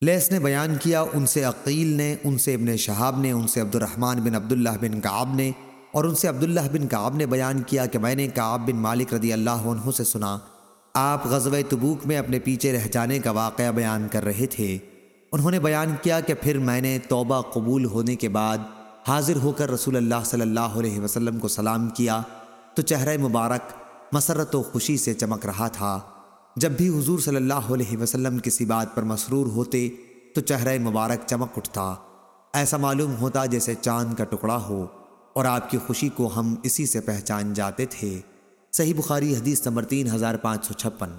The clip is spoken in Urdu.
لیس نے بیان کیا، ان سے عقیل نے، ان سے ابن شہاب نے، ان سے عبد الرحمن بن عبداللہ بن کعب نے اور ان سے عبداللہ بن کعب نے بیان کیا کہ میں نے کعب بن مالک رضی اللہ عنہ سے سنا، آپ غزوہ تبوک میں اپنے پیچھے رہ جانے کا واقعہ بیان کر رہے تھے۔ انہوں نے بیان کیا کہ پھر میں نے توبہ قبول ہونے کے بعد حاضر ہو کر رسول اللہ صلی اللہ علیہ وسلم کو سلام کیا، تو چہرہ مبارک، مسرت و خوشی سے چمک رہا تھا۔ جب بھی حضور صلی اللہ علیہ وسلم کسی بات پر مسرور ہوتے تو چہرہ مبارک چمک اٹھتا۔ ایسا معلوم ہوتا جیسے چاند کا ٹکڑا ہو اور آپ کی خوشی کو ہم اسی سے پہچان جاتے تھے۔ صحیح بخاری حدیث نمبر تین ہزار پانچ سو چھپن۔